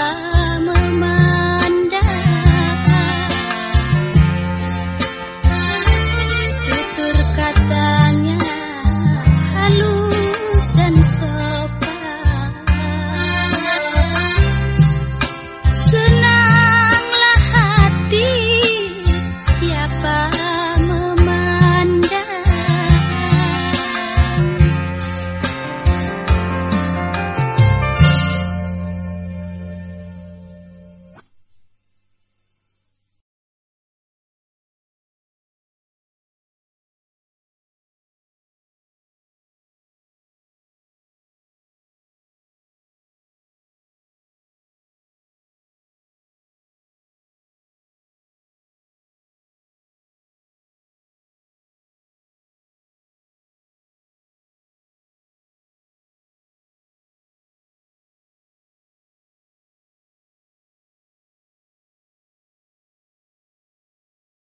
love.